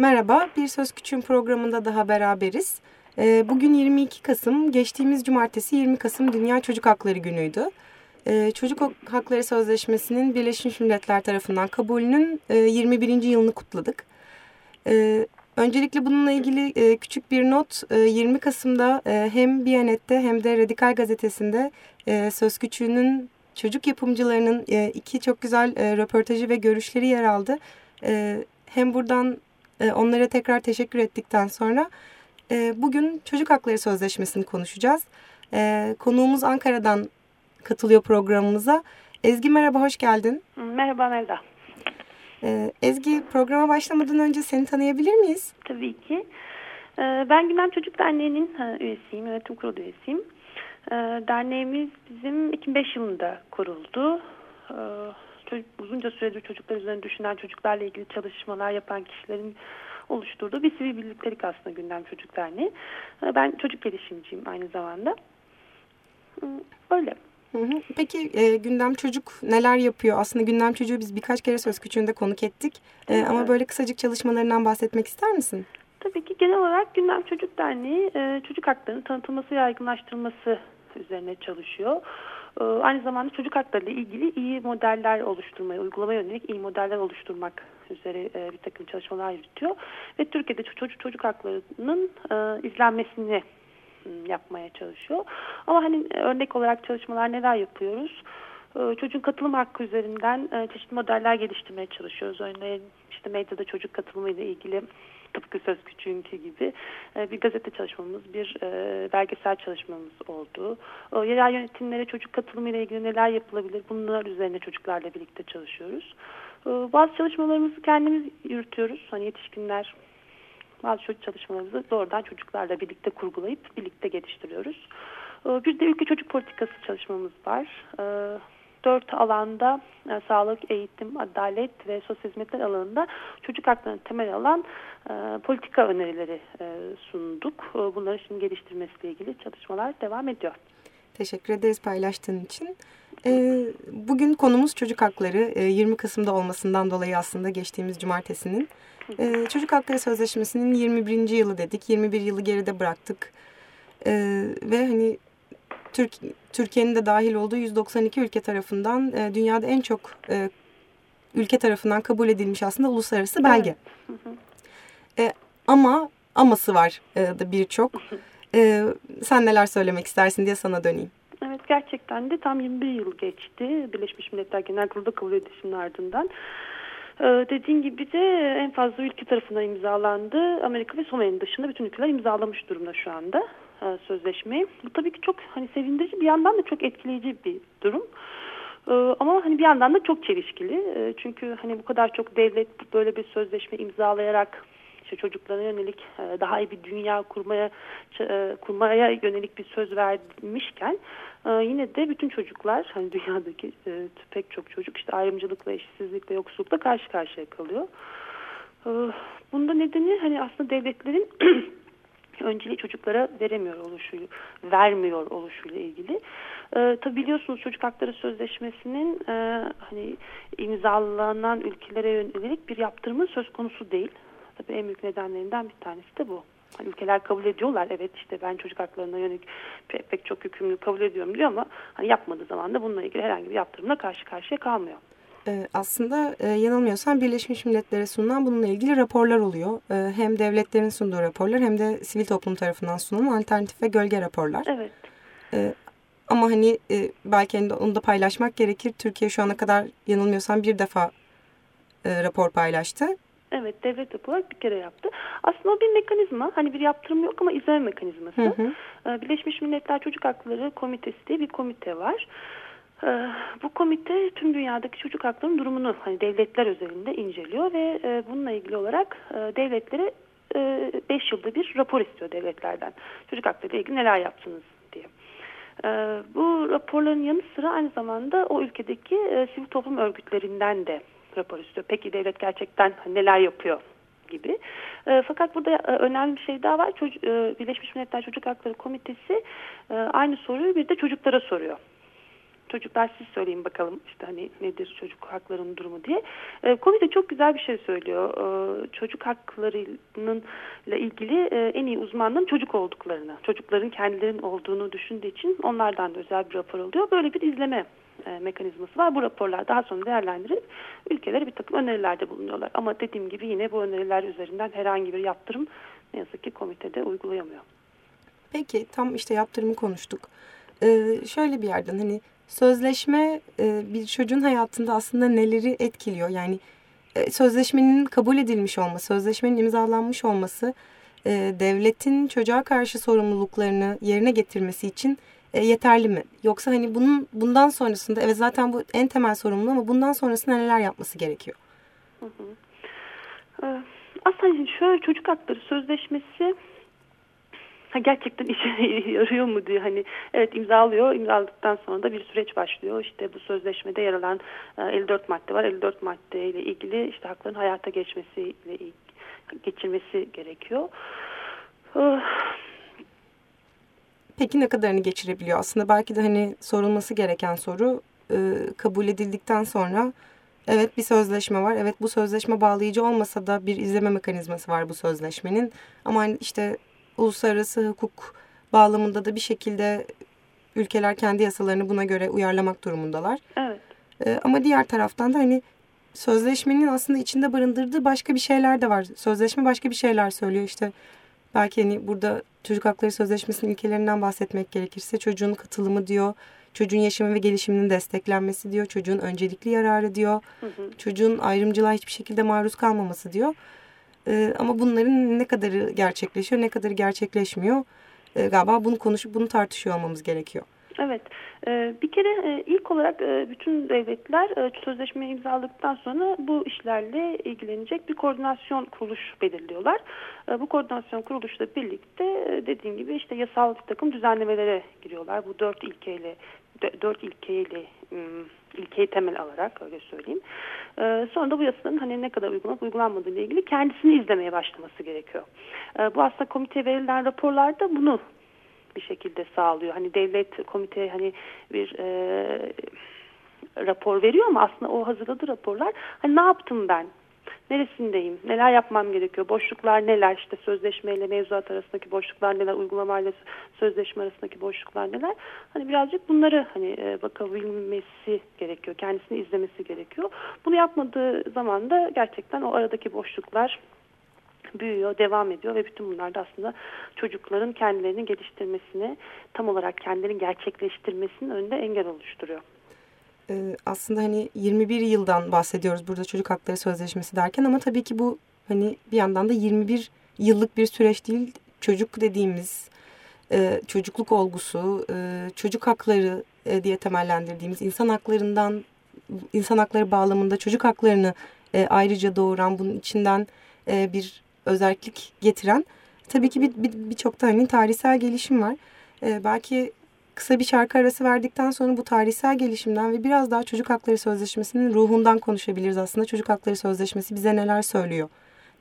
Merhaba, Bir Söz Küçüğün programında daha beraberiz. Ee, bugün 22 Kasım, geçtiğimiz cumartesi 20 Kasım Dünya Çocuk Hakları Günü'ydü. Ee, Çocuk Hakları Sözleşmesi'nin Birleşmiş Milletler tarafından kabulünün 21. E, yılını kutladık. Ee, öncelikle bununla ilgili e, küçük bir not, 20 e, Kasım'da hem Biyanet'te hem de Radikal Gazetesi'nde Söz Küçüğünün çocuk yapımcılarının iki çok güzel röportajı ve görüşleri yer aldı. Hem buradan onlara tekrar teşekkür ettikten sonra bugün Çocuk Hakları Sözleşmesi'ni konuşacağız. Konuğumuz Ankara'dan katılıyor programımıza. Ezgi merhaba, hoş geldin. Merhaba Melda. Ee, Ezgi, programa başlamadan önce seni tanıyabilir miyiz? Tabii ki. Ee, ben Gündem Çocuk Derneği'nin üyesiyim, yönetim kurulu üyesiyim. Ee, derneğimiz bizim 2005 yılında kuruldu. Uzunca süredir çocuklar üzerine düşünen çocuklarla ilgili çalışmalar yapan kişilerin oluşturduğu bir sivil birliktelik aslında Gündem Çocuk Derneği. Ee, ben çocuk gelişimciyim aynı zamanda. Ee, öyle. Peki e, Gündem Çocuk neler yapıyor? Aslında Gündem Çocuğu biz birkaç kere söz küçüğünde konuk ettik. E, evet. Ama böyle kısacık çalışmalarından bahsetmek ister misin? Tabii ki genel olarak Gündem Çocuk Derneği e, çocuk haklarının tanıtılması, yaygınlaştırılması üzerine çalışıyor. E, aynı zamanda çocuk hakları ile ilgili iyi modeller oluşturmaya, uygulamaya yönelik iyi modeller oluşturmak üzere e, bir takım çalışmalar yürütüyor. Ve Türkiye'de çocuk çocuk haklarının e, izlenmesini yapmaya çalışıyor. Ama hani e, örnek olarak çalışmalar neler yapıyoruz? Çocuğun katılım hakkı üzerinden çeşitli modeller geliştirmeye çalışıyoruz. Örneğin işte medyada çocuk katılımı ile ilgili tıpkı söz küçüğünkü gibi bir gazete çalışmamız, bir belgesel çalışmamız oldu. Yerel yönetimlere çocuk katılımı ile ilgili neler yapılabilir bunlar üzerine çocuklarla birlikte çalışıyoruz. Bazı çalışmalarımızı kendimiz yürütüyoruz. Hani yetişkinler bazı çocuk çalışmalarımızı doğrudan çocuklarla birlikte kurgulayıp birlikte geliştiriyoruz. Bir de ülke çocuk politikası çalışmamız var. Dört alanda e, sağlık, eğitim, adalet ve sosyal hizmetler alanında çocuk haklarını temel alan e, politika önerileri e, sunduk. Bunları şimdi geliştirmesiyle ilgili çalışmalar devam ediyor. Teşekkür ederiz paylaştığın için. bugün konumuz çocuk hakları. 20 Kasım'da olmasından dolayı aslında geçtiğimiz cumartesinin ee, Çocuk Hakları Sözleşmesi'nin 21. yılı dedik. 21 yılı geride bıraktık. Ve hani Türk, Türkiye'nin de dahil olduğu 192 ülke tarafından e, dünyada en çok e, ülke tarafından kabul edilmiş aslında uluslararası belge. E, ama aması var e, da birçok. E, sen neler söylemek istersin diye sana döneyim. Evet gerçekten de tam 21 yıl geçti. Birleşmiş Milletler Genel Kurulu'da kabul edilişinin ardından. Ee, dediğin gibi de en fazla ülke tarafından imzalandı. Amerika ve Somali'nin dışında bütün ülkeler imzalamış durumda şu anda e, sözleşmeyi. Bu tabii ki çok hani sevindirici bir yandan da çok etkileyici bir durum. Ee, ama hani bir yandan da çok çelişkili. Ee, çünkü hani bu kadar çok devlet böyle bir sözleşme imzalayarak işte çocuklara yönelik e, daha iyi bir dünya kurmaya e, kurmaya yönelik bir söz vermişken e, yine de bütün çocuklar hani dünyadaki pek çok çocuk işte ayrımcılıkla, eşitsizlikle, yoksullukla karşı karşıya kalıyor. Bunda nedeni hani aslında devletlerin önceliği çocuklara veremiyor oluşu, vermiyor oluşuyla ilgili. E, tabi biliyorsunuz Çocuk Hakları Sözleşmesi'nin e, hani imzalanan ülkelere yönelik bir yaptırımı söz konusu değil. Tabii en büyük nedenlerinden bir tanesi de bu. Hani ülkeler kabul ediyorlar evet işte ben çocuk haklarına yönelik pek, pek çok yükümlülüğü kabul ediyorum diyor ama hani yapmadığı zaman da bununla ilgili herhangi bir yaptırımla karşı karşıya kalmıyor. Ee, aslında e, yanılmıyorsam Birleşmiş Milletler'e sunulan bununla ilgili raporlar oluyor. Ee, hem devletlerin sunduğu raporlar hem de sivil toplum tarafından sunulan alternatif ve gölge raporlar. Evet. Ee, ama hani e, belki onu da paylaşmak gerekir. Türkiye şu ana kadar yanılmıyorsam bir defa e, rapor paylaştı. Evet devlet olarak bir kere yaptı. Aslında o bir mekanizma. Hani bir yaptırım yok ama izleme mekanizması. Hı hı. Ee, Birleşmiş Milletler Çocuk Hakları Komitesi diye bir komite var. Ee, bu komite tüm dünyadaki çocuk haklarının durumunu hani devletler özelinde inceliyor ve e, bununla ilgili olarak e, devletlere 5 e, yılda bir rapor istiyor devletlerden. Çocuk hakları ile ilgili neler yaptınız diye. Bu raporların yanı sıra aynı zamanda o ülkedeki sivil toplum örgütlerinden de rapor istiyor. Peki devlet gerçekten neler yapıyor gibi. E, fakat burada e, önemli bir şey daha var. Çocuk, e, Birleşmiş Milletler Çocuk Hakları Komitesi e, aynı soruyu bir de çocuklara soruyor. çocuklar siz söyleyin bakalım işte hani nedir çocuk haklarının durumu diye. E, komite çok güzel bir şey söylüyor. E, çocuk haklarının ile ilgili e, en iyi uzmanlığın çocuk olduklarını, çocukların kendilerinin olduğunu düşündüğü için onlardan da özel bir rapor oluyor. Böyle bir izleme e, mekanizması var. Bu raporlar daha sonra değerlendirip ülkelere bir takım önerilerde bulunuyorlar. Ama dediğim gibi yine bu öneriler üzerinden herhangi bir yaptırım ne yazık ki komitede uygulayamıyor. Peki tam işte yaptırımı konuştuk. Ee, şöyle bir yerden hani sözleşme e, bir çocuğun hayatında aslında neleri etkiliyor? Yani e, sözleşmenin kabul edilmiş olması, sözleşmenin imzalanmış olması e, devletin çocuğa karşı sorumluluklarını yerine getirmesi için e, yeterli mi? Yoksa hani bunun bundan sonrasında evet zaten bu en temel sorumlu ama bundan sonrasında neler yapması gerekiyor? Hı hı. Ee, aslında şöyle çocuk hakları sözleşmesi ha, gerçekten işe yarıyor mu diye hani evet imzalıyor imzaladıktan sonra da bir süreç başlıyor işte bu sözleşmede yer alan 54 madde var 54 madde ile ilgili işte hakların hayata geçmesiyle geçirmesi gerekiyor. Peki ne kadarını geçirebiliyor? Aslında belki de hani sorulması gereken soru e, kabul edildikten sonra evet bir sözleşme var. Evet bu sözleşme bağlayıcı olmasa da bir izleme mekanizması var bu sözleşmenin. Ama hani işte uluslararası hukuk bağlamında da bir şekilde ülkeler kendi yasalarını buna göre uyarlamak durumundalar. Evet. E, ama diğer taraftan da hani sözleşmenin aslında içinde barındırdığı başka bir şeyler de var. Sözleşme başka bir şeyler söylüyor işte. Belki hani burada Çocuk Hakları Sözleşmesi'nin ilkelerinden bahsetmek gerekirse çocuğun katılımı diyor. Çocuğun yaşamı ve gelişiminin desteklenmesi diyor. Çocuğun öncelikli yararı diyor. Hı hı. Çocuğun ayrımcılığa hiçbir şekilde maruz kalmaması diyor. Ee, ama bunların ne kadarı gerçekleşiyor, ne kadarı gerçekleşmiyor. Ee, galiba bunu konuşup bunu tartışıyor olmamız gerekiyor. Evet. Ee, bir kere e, ilk olarak e, bütün devletler e, sözleşmeyi imzaladıktan sonra bu işlerle ilgilenecek bir koordinasyon kuruluş belirliyorlar. Bu koordinasyon kuruluşla birlikte dediğim gibi işte yasal bir takım düzenlemelere giriyorlar. Bu dört ilkeyle dört ilkeyle ilkeyi temel alarak öyle söyleyeyim. Sonra da bu yasaların hani ne kadar uygulanıp uygulanmadığı ile ilgili kendisini izlemeye başlaması gerekiyor. Bu aslında komiteye verilen raporlarda bunu bir şekilde sağlıyor. Hani devlet komite hani bir e, rapor veriyor ama aslında o hazırladığı raporlar hani ne yaptım ben? Neresindeyim? Neler yapmam gerekiyor? Boşluklar neler? İşte sözleşmeyle mevzuat arasındaki boşluklar neler? Uygulamayla sözleşme arasındaki boşluklar neler? Hani birazcık bunları hani e, bakabilmesi gerekiyor. Kendisini izlemesi gerekiyor. Bunu yapmadığı zaman da gerçekten o aradaki boşluklar büyüyor, devam ediyor ve bütün bunlar da aslında çocukların kendilerini geliştirmesini, tam olarak kendilerini gerçekleştirmesinin önünde engel oluşturuyor. Ee, aslında hani 21 yıldan bahsediyoruz burada çocuk hakları sözleşmesi derken ama tabii ki bu hani bir yandan da 21 yıllık bir süreç değil. Çocuk dediğimiz e, çocukluk olgusu, e, çocuk hakları e, diye temellendirdiğimiz insan haklarından insan hakları bağlamında çocuk haklarını e, ayrıca doğuran bunun içinden e, bir özellik getiren tabii ki birçok bir, bir, da hani tarihsel gelişim var. Ee, belki kısa bir şarkı arası verdikten sonra bu tarihsel gelişimden ve biraz daha Çocuk Hakları Sözleşmesi'nin ruhundan konuşabiliriz aslında. Çocuk Hakları Sözleşmesi bize neler söylüyor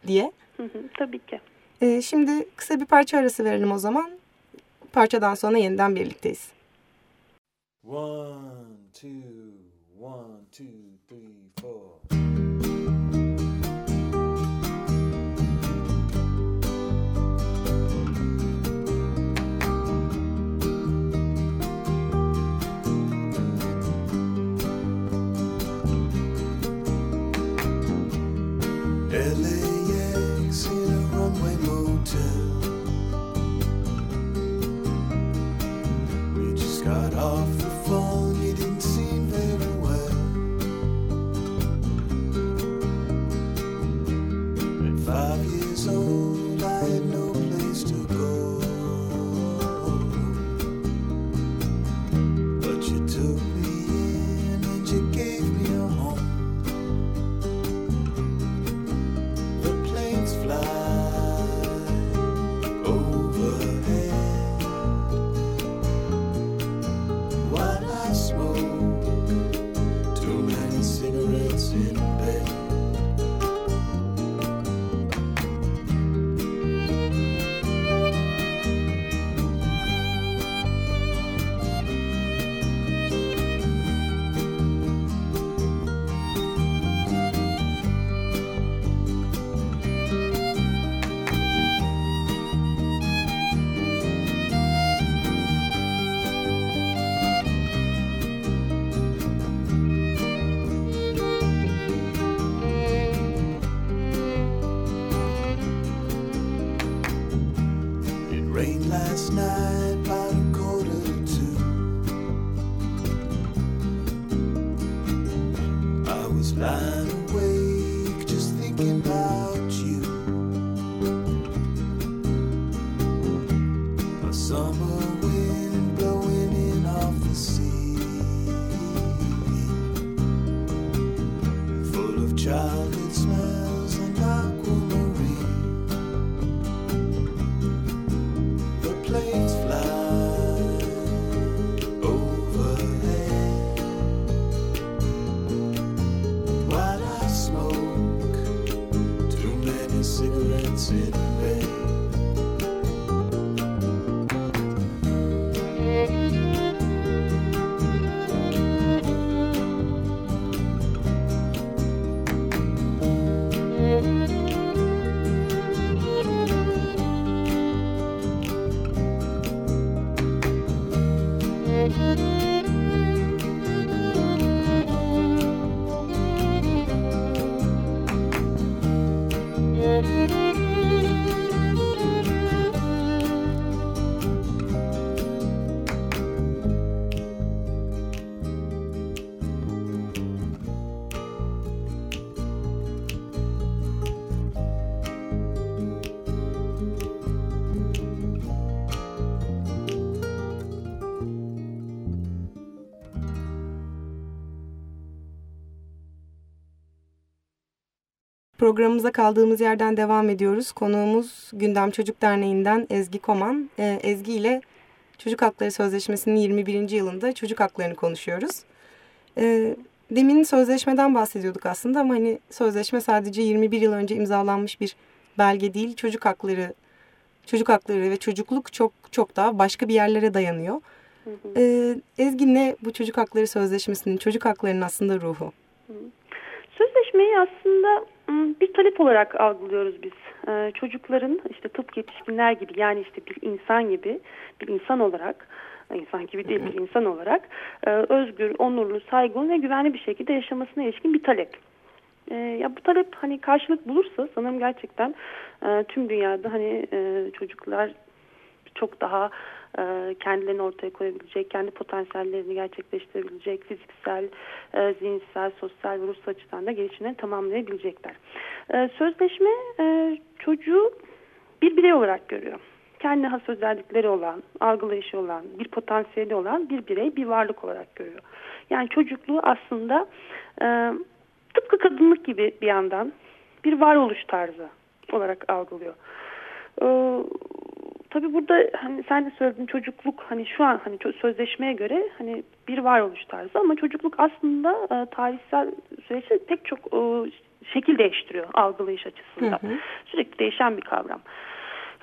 diye. Hı hı, tabii ki. Ee, şimdi kısa bir parça arası verelim o zaman. Parçadan sonra yeniden birlikteyiz. One, two, one, two, three, four. really? childhood smell. Programımıza kaldığımız yerden devam ediyoruz. Konuğumuz Gündem Çocuk Derneği'nden Ezgi Koman. Ee, Ezgi ile Çocuk Hakları Sözleşmesi'nin 21. yılında çocuk haklarını konuşuyoruz. Ee, demin sözleşmeden bahsediyorduk aslında ama hani sözleşme sadece 21 yıl önce imzalanmış bir belge değil. Çocuk hakları, çocuk hakları ve çocukluk çok çok daha başka bir yerlere dayanıyor. Hı hı. Ee, Ezgi ne bu çocuk hakları sözleşmesinin, çocuk haklarının aslında ruhu? Hı. Sözleşmeyi aslında bir talep olarak algılıyoruz biz. Ee, çocukların işte tıpkı yetişkinler gibi yani işte bir insan gibi bir insan olarak insan gibi değil bir insan olarak e, özgür, onurlu, saygın ve güvenli bir şekilde yaşamasına ilişkin bir talep. E, ya bu talep hani karşılık bulursa sanırım gerçekten e, tüm dünyada hani çocuklar çok daha e, kendilerini ortaya koyabilecek, kendi potansiyellerini gerçekleştirebilecek, fiziksel, e, zihinsel, sosyal ve ruhsal açıdan da gelişimlerini tamamlayabilecekler. E, sözleşme çocuğu bir birey olarak görüyor. Kendi has özellikleri olan, algılayışı olan, bir potansiyeli olan bir birey, bir varlık olarak görüyor. Yani çocukluğu aslında tıpkı kadınlık gibi bir yandan bir varoluş tarzı olarak algılıyor. Tabii burada hani sen de söyledin çocukluk hani şu an hani sözleşmeye göre hani bir varoluş tarzı ama çocukluk aslında e, tarihsel süreçte pek çok e, şekil değiştiriyor algılayış açısından. Hı hı. Sürekli değişen bir kavram.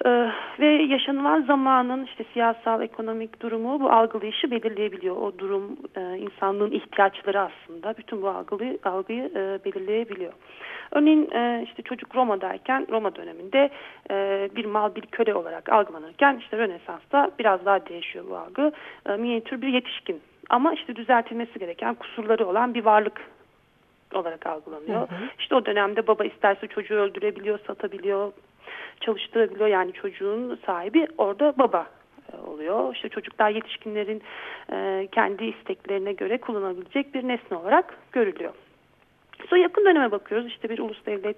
Ee, ve yaşanılan zamanın işte siyasal, ekonomik durumu bu algılayışı belirleyebiliyor. O durum e, insanlığın ihtiyaçları aslında bütün bu algıyı, algıyı e, belirleyebiliyor. Örneğin e, işte çocuk Roma'dayken Roma döneminde e, bir mal bir köle olarak algılanırken işte Rönesans'ta biraz daha değişiyor bu algı. E, minyatür bir yetişkin ama işte düzeltilmesi gereken kusurları olan bir varlık olarak algılanıyor. Hı hı. İşte o dönemde baba isterse çocuğu öldürebiliyor, satabiliyor, çalıştırabiliyor. Yani çocuğun sahibi orada baba e, oluyor. İşte çocuklar yetişkinlerin e, kendi isteklerine göre kullanabilecek bir nesne olarak görülüyor. Sonra yakın döneme bakıyoruz. İşte bir ulus devlet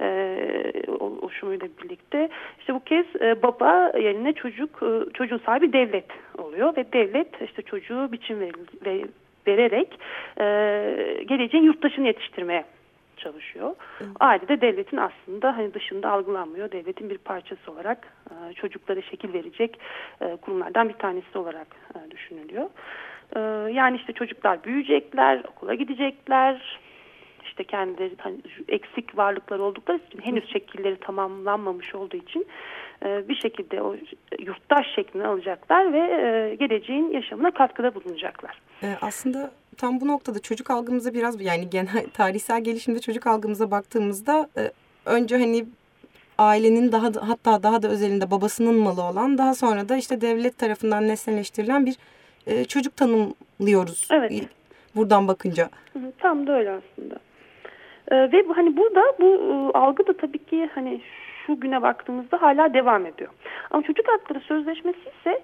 e, oluşumuyla birlikte. İşte bu kez e, baba yerine çocuk e, çocuğun sahibi devlet oluyor ve devlet işte çocuğu biçim ver, ver, vererek e, geleceğin yurttaşını yetiştirmeye çalışıyor. Evet. Aile devletin aslında hani dışında algılanmıyor. Devletin bir parçası olarak e, çocuklara şekil verecek e, kurumlardan bir tanesi olarak e, düşünülüyor. E, yani işte çocuklar büyüyecekler, okula gidecekler, işte kendileri hani eksik varlıklar oldukları için henüz şekilleri tamamlanmamış olduğu için bir şekilde o yurttaş şeklini alacaklar ve e, geleceğin yaşamına katkıda bulunacaklar. E, aslında tam bu noktada çocuk algımıza biraz yani genel tarihsel gelişimde çocuk algımıza baktığımızda e, önce hani ailenin daha da, hatta daha da özelinde babasının malı olan daha sonra da işte devlet tarafından nesneleştirilen bir e, çocuk tanımlıyoruz. Evet. Buradan bakınca. Tam da öyle aslında. E, ve hani burada bu e, algı da tabii ki hani şu güne baktığımızda hala devam ediyor. Ama çocuk hakları sözleşmesi ise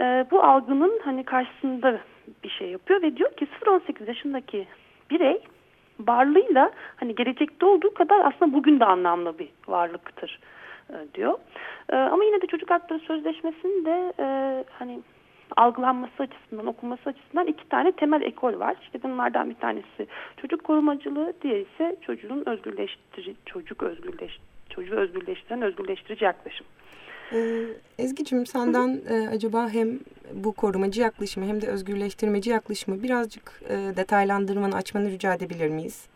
e, bu algının hani karşısında bir şey yapıyor ve diyor ki 0-18 yaşındaki birey varlığıyla hani gelecekte olduğu kadar aslında bugün de anlamlı bir varlıktır e, diyor. E, ama yine de çocuk hakları sözleşmesinde e, hani algılanması açısından, okunması açısından iki tane temel ekol var. İşte bunlardan bir tanesi çocuk korumacılığı, diğeri ise çocuğun özgürleştirici, çocuk özgürleş, çocuğu özgürleştiren özgürleştirici yaklaşım. Ee, Ezgi'cim senden e, acaba hem bu korumacı yaklaşımı hem de özgürleştirmeci yaklaşımı birazcık e, detaylandırmanı, açmanı rica edebilir miyiz?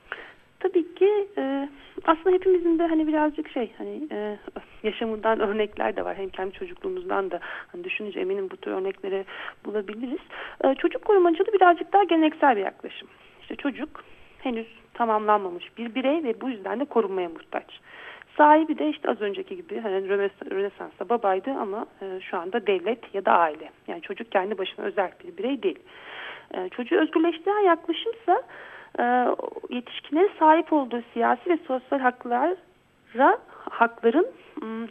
Tabii ki e, aslında hepimizin de hani birazcık şey hani e, yaşamından örnekler de var. Hem kendi çocukluğumuzdan da hani düşününce eminim bu tür örnekleri bulabiliriz. E, çocuk korumacılığı birazcık daha geleneksel bir yaklaşım. İşte çocuk henüz tamamlanmamış bir birey ve bu yüzden de korunmaya muhtaç. Sahibi de işte az önceki gibi hani Rönesans'ta babaydı ama e, şu anda devlet ya da aile. Yani çocuk kendi başına özel bir birey değil. E, çocuğu özgürleştiren yaklaşımsa e, yetişkinlerin sahip olduğu siyasi ve sosyal haklara hakların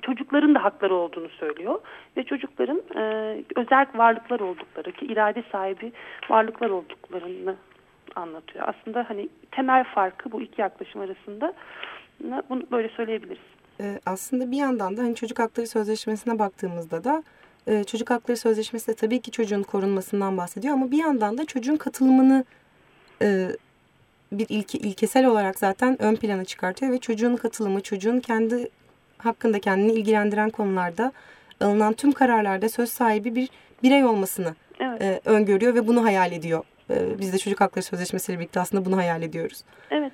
çocukların da hakları olduğunu söylüyor ve çocukların e, özel varlıklar oldukları ki irade sahibi varlıklar olduklarını anlatıyor. Aslında hani temel farkı bu iki yaklaşım arasında bunu böyle söyleyebiliriz. Ee, aslında bir yandan da hani çocuk hakları sözleşmesine baktığımızda da e, çocuk hakları sözleşmesi de tabii ki çocuğun korunmasından bahsediyor ama bir yandan da çocuğun katılımını e, bir ilke, ilkesel olarak zaten ön plana çıkartıyor ve çocuğun katılımı, çocuğun kendi hakkında kendini ilgilendiren konularda alınan tüm kararlarda söz sahibi bir birey olmasını evet. e, öngörüyor ve bunu hayal ediyor. E, biz de çocuk hakları sözleşmesiyle birlikte aslında bunu hayal ediyoruz. Evet.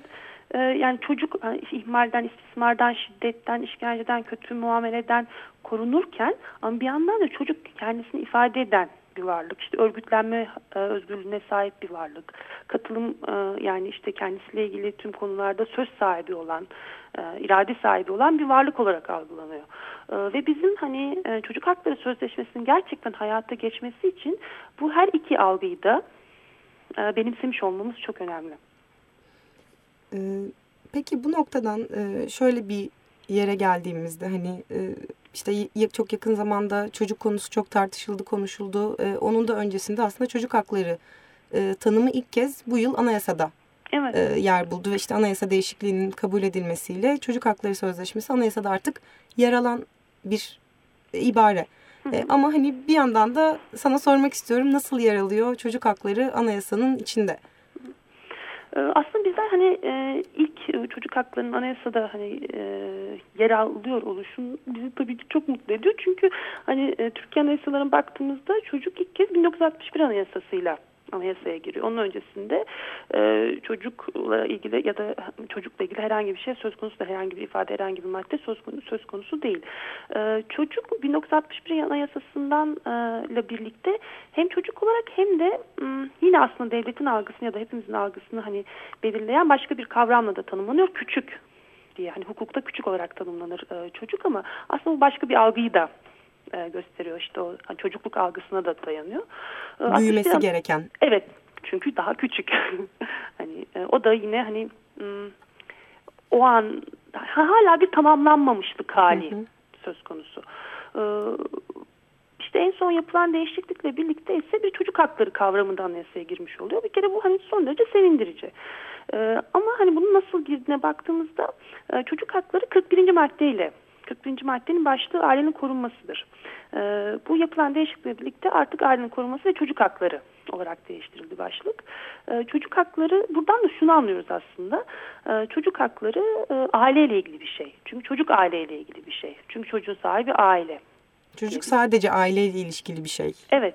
E, yani çocuk yani ihmalden, istismardan, şiddetten, işkenceden, kötü muameleden korunurken ama bir yandan da çocuk kendisini ifade eden bir varlık. İşte örgütlenme e, özgürlüğüne sahip bir varlık. Katılım e, yani işte kendisiyle ilgili tüm konularda söz sahibi olan, e, irade sahibi olan bir varlık olarak algılanıyor. E, ve bizim hani e, çocuk hakları sözleşmesinin gerçekten hayata geçmesi için bu her iki algıyı da e, benimsemiş olmamız çok önemli. E, peki bu noktadan e, şöyle bir yere geldiğimizde hani e, işte çok yakın zamanda çocuk konusu çok tartışıldı, konuşuldu. Ee, onun da öncesinde aslında çocuk hakları e, tanımı ilk kez bu yıl anayasada evet. e, yer buldu. Ve işte anayasa değişikliğinin kabul edilmesiyle çocuk hakları sözleşmesi anayasada artık yer alan bir e, ibare. E, ama hani bir yandan da sana sormak istiyorum nasıl yer alıyor çocuk hakları anayasanın içinde? Ee, aslında bizler hani e, ilk e, çocuk haklarının anayasada hani e, yer alıyor oluşum bizi tabii ki çok mutlu ediyor. Çünkü hani Türkiye anayasalarına baktığımızda çocuk ilk kez 1961 anayasasıyla anayasaya giriyor. Onun öncesinde e, çocukla ilgili ya da çocukla ilgili herhangi bir şey söz konusu da herhangi bir ifade, herhangi bir madde söz konusu, söz konusu değil. E, çocuk 1961 anayasasından e, ile birlikte hem çocuk olarak hem de m, yine aslında devletin algısını ya da hepimizin algısını hani belirleyen başka bir kavramla da tanımlanıyor. Küçük diye. Hani hukukta küçük olarak tanımlanır e, çocuk ama aslında bu başka bir algıyı da e, gösteriyor. İşte o hani çocukluk algısına da dayanıyor. E, Büyümesi işte, gereken. Evet. Çünkü daha küçük. hani e, o da yine hani o an hala bir tamamlanmamışlık hali hı hı. söz konusu. E, işte en son yapılan değişiklikle birlikte ise bir çocuk hakları kavramında anayasaya girmiş oluyor. Bir kere bu hani son derece sevindirici. Ee, ama hani bunun nasıl girdiğine baktığımızda e, çocuk hakları 41. maddeyle 41. maddenin başlığı ailenin korunmasıdır. E, bu yapılan değişiklikle birlikte artık ailenin korunması ve çocuk hakları olarak değiştirildi başlık. E, çocuk hakları buradan da şunu anlıyoruz aslında. E, çocuk hakları e, aileyle ilgili bir şey. Çünkü çocuk aileyle ilgili bir şey. Çünkü çocuğun sahibi aile. Çocuk sadece aileyle ilişkili bir şey. Evet.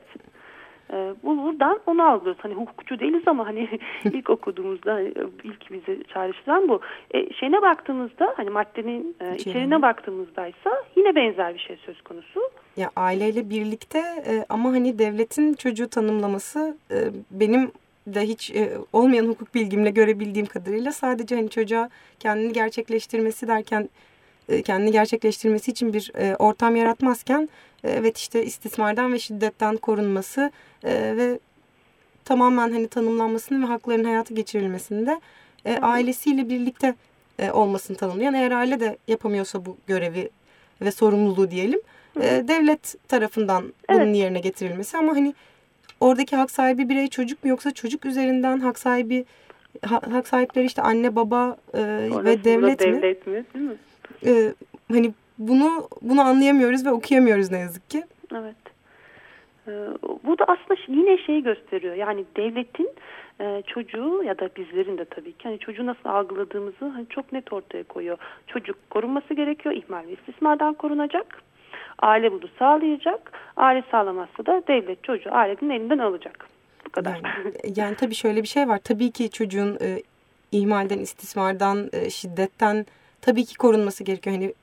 E, bu buradan onu alıyoruz. Hani hukukçu değiliz ama hani ilk okuduğumuzda hani, ilk bizi çağrıştıran bu. E, şeyine baktığımızda hani maddenin e, içeriğine baktığımızdaysa yine benzer bir şey söz konusu. Ya aileyle birlikte e, ama hani devletin çocuğu tanımlaması e, benim de hiç e, olmayan hukuk bilgimle görebildiğim kadarıyla sadece hani çocuğa kendini gerçekleştirmesi derken e, kendini gerçekleştirmesi için bir e, ortam yaratmazken e, evet işte istismardan ve şiddetten korunması ve tamamen hani tanımlanmasını ve hakların hayatı geçirilmesinde ailesiyle birlikte olmasını tanımlayan eğer aile de yapamıyorsa bu görevi ve sorumluluğu diyelim devlet tarafından bunun evet. yerine getirilmesi ama hani oradaki hak sahibi birey çocuk mu yoksa çocuk üzerinden hak sahibi hak sahipleri işte anne baba e, ve devlet, devlet mi? mi değil mi? e, hani bunu bunu anlayamıyoruz ve okuyamıyoruz ne yazık ki. Evet. Ee, bu da aslında yine şeyi gösteriyor. Yani devletin e, çocuğu ya da bizlerin de tabii ki hani çocuğu nasıl algıladığımızı hani çok net ortaya koyuyor. Çocuk korunması gerekiyor. ihmal ve istismardan korunacak. Aile bunu sağlayacak. Aile sağlamazsa da devlet çocuğu ailenin elinden alacak. Bu kadar. Yani, yani tabii şöyle bir şey var. Tabii ki çocuğun e, ihmalden, istismardan, e, şiddetten tabii ki korunması gerekiyor. Hani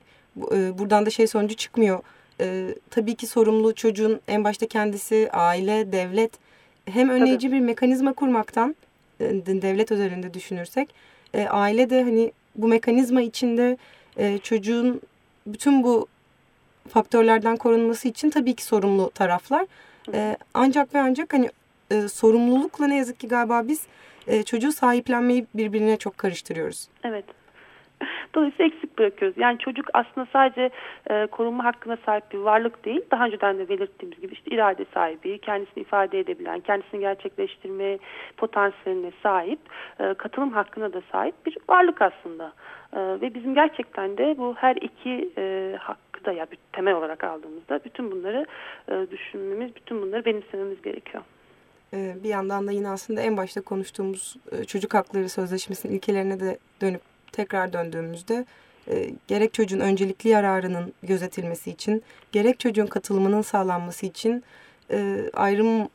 buradan da şey sonucu çıkmıyor. E, tabii ki sorumlu çocuğun en başta kendisi, aile, devlet hem önleyici tabii. bir mekanizma kurmaktan e, devlet özelinde düşünürsek e, aile de hani bu mekanizma içinde e, çocuğun bütün bu faktörlerden korunması için tabii ki sorumlu taraflar. E, ancak ve ancak hani e, sorumlulukla ne yazık ki galiba biz e, çocuğu sahiplenmeyi birbirine çok karıştırıyoruz. Evet. Dolayısıyla eksik bırakıyoruz. Yani çocuk aslında sadece e, korunma hakkına sahip bir varlık değil. Daha önceden de belirttiğimiz gibi işte irade sahibi, kendisini ifade edebilen, kendisini gerçekleştirme potansiyeline sahip, e, katılım hakkına da sahip bir varlık aslında. E, ve bizim gerçekten de bu her iki e, hakkı da ya temel olarak aldığımızda bütün bunları e, düşünmemiz, bütün bunları benimsememiz gerekiyor. E, bir yandan da yine aslında en başta konuştuğumuz e, çocuk hakları sözleşmesinin ilkelerine de dönüp tekrar döndüğümüzde e, gerek çocuğun öncelikli yararının gözetilmesi için gerek çocuğun katılımının sağlanması için e, ayrım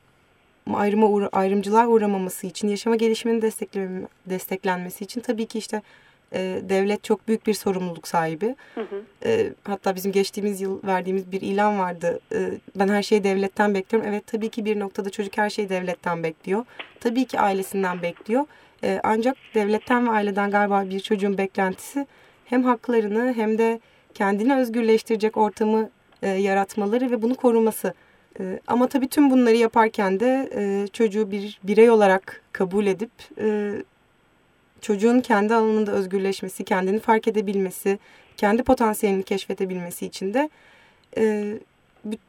ayrıma uğra, ayrımcılığa uğramaması için yaşama gelişiminin desteklenmesi için tabii ki işte e, devlet çok büyük bir sorumluluk sahibi. Hı hı. E, hatta bizim geçtiğimiz yıl verdiğimiz bir ilan vardı. E, ben her şeyi devletten bekliyorum. Evet tabii ki bir noktada çocuk her şeyi devletten bekliyor. Tabii ki ailesinden bekliyor. E, ancak devletten ve aileden galiba bir çocuğun beklentisi hem haklarını hem de kendini özgürleştirecek ortamı e, yaratmaları ve bunu koruması. E, ama tabii tüm bunları yaparken de e, çocuğu bir birey olarak kabul edip e, çocuğun kendi alanında özgürleşmesi, kendini fark edebilmesi, kendi potansiyelini keşfedebilmesi için de e,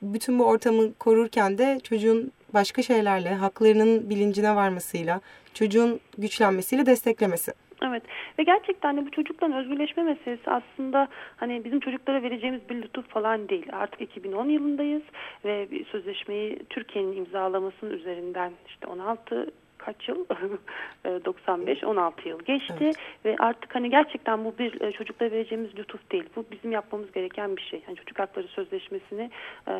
bütün bu ortamı korurken de çocuğun başka şeylerle, haklarının bilincine varmasıyla, çocuğun güçlenmesiyle desteklemesi. Evet ve gerçekten de bu çocukların özgürleşme meselesi aslında hani bizim çocuklara vereceğimiz bir lütuf falan değil. Artık 2010 yılındayız ve bir sözleşmeyi Türkiye'nin imzalamasının üzerinden işte 16 kaç yıl 95 16 e, yıl geçti evet. ve artık hani gerçekten bu bir çocuklara vereceğimiz lütuf değil. Bu bizim yapmamız gereken bir şey. Yani çocuk hakları sözleşmesini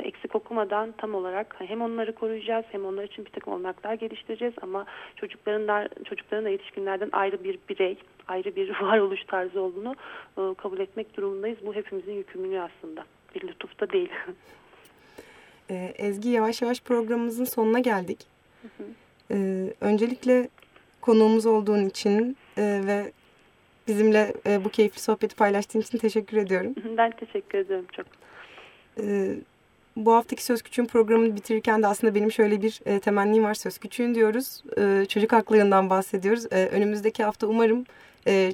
eksik okumadan tam olarak hem onları koruyacağız hem onlar için bir takım olanaklar geliştireceğiz ama çocukların çocukların da yetişkinlerden ayrı bir birey, ayrı bir varoluş tarzı olduğunu kabul etmek durumundayız. Bu hepimizin yükümlülüğü aslında. Bir lütuf da değil. Ezgi yavaş yavaş programımızın sonuna geldik. Hı hı. Ee, öncelikle konuğumuz olduğun için e, ve bizimle e, bu keyifli sohbeti paylaştığın için teşekkür ediyorum. Ben teşekkür ederim çok. Ee, bu haftaki Söz Küçüğün programını bitirirken de aslında benim şöyle bir e, temennim var. Söz Küçüğün diyoruz. E, çocuk haklarından bahsediyoruz. E, önümüzdeki hafta umarım e,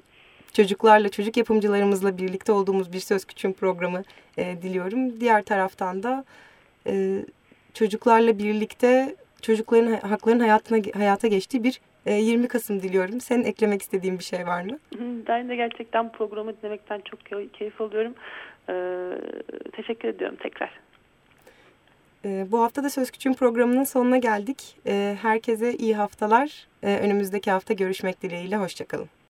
çocuklarla, çocuk yapımcılarımızla birlikte olduğumuz bir Söz Küçüğün programı e, diliyorum. Diğer taraftan da e, çocuklarla birlikte çocukların hakların hayatına hayata geçtiği bir 20 e, Kasım diliyorum. Senin eklemek istediğin bir şey var mı? Ben de gerçekten programı dinlemekten çok keyif alıyorum. Ee, teşekkür ediyorum tekrar. Ee, bu hafta da Söz Küçüğün programının sonuna geldik. Ee, herkese iyi haftalar. Ee, önümüzdeki hafta görüşmek dileğiyle. Hoşçakalın.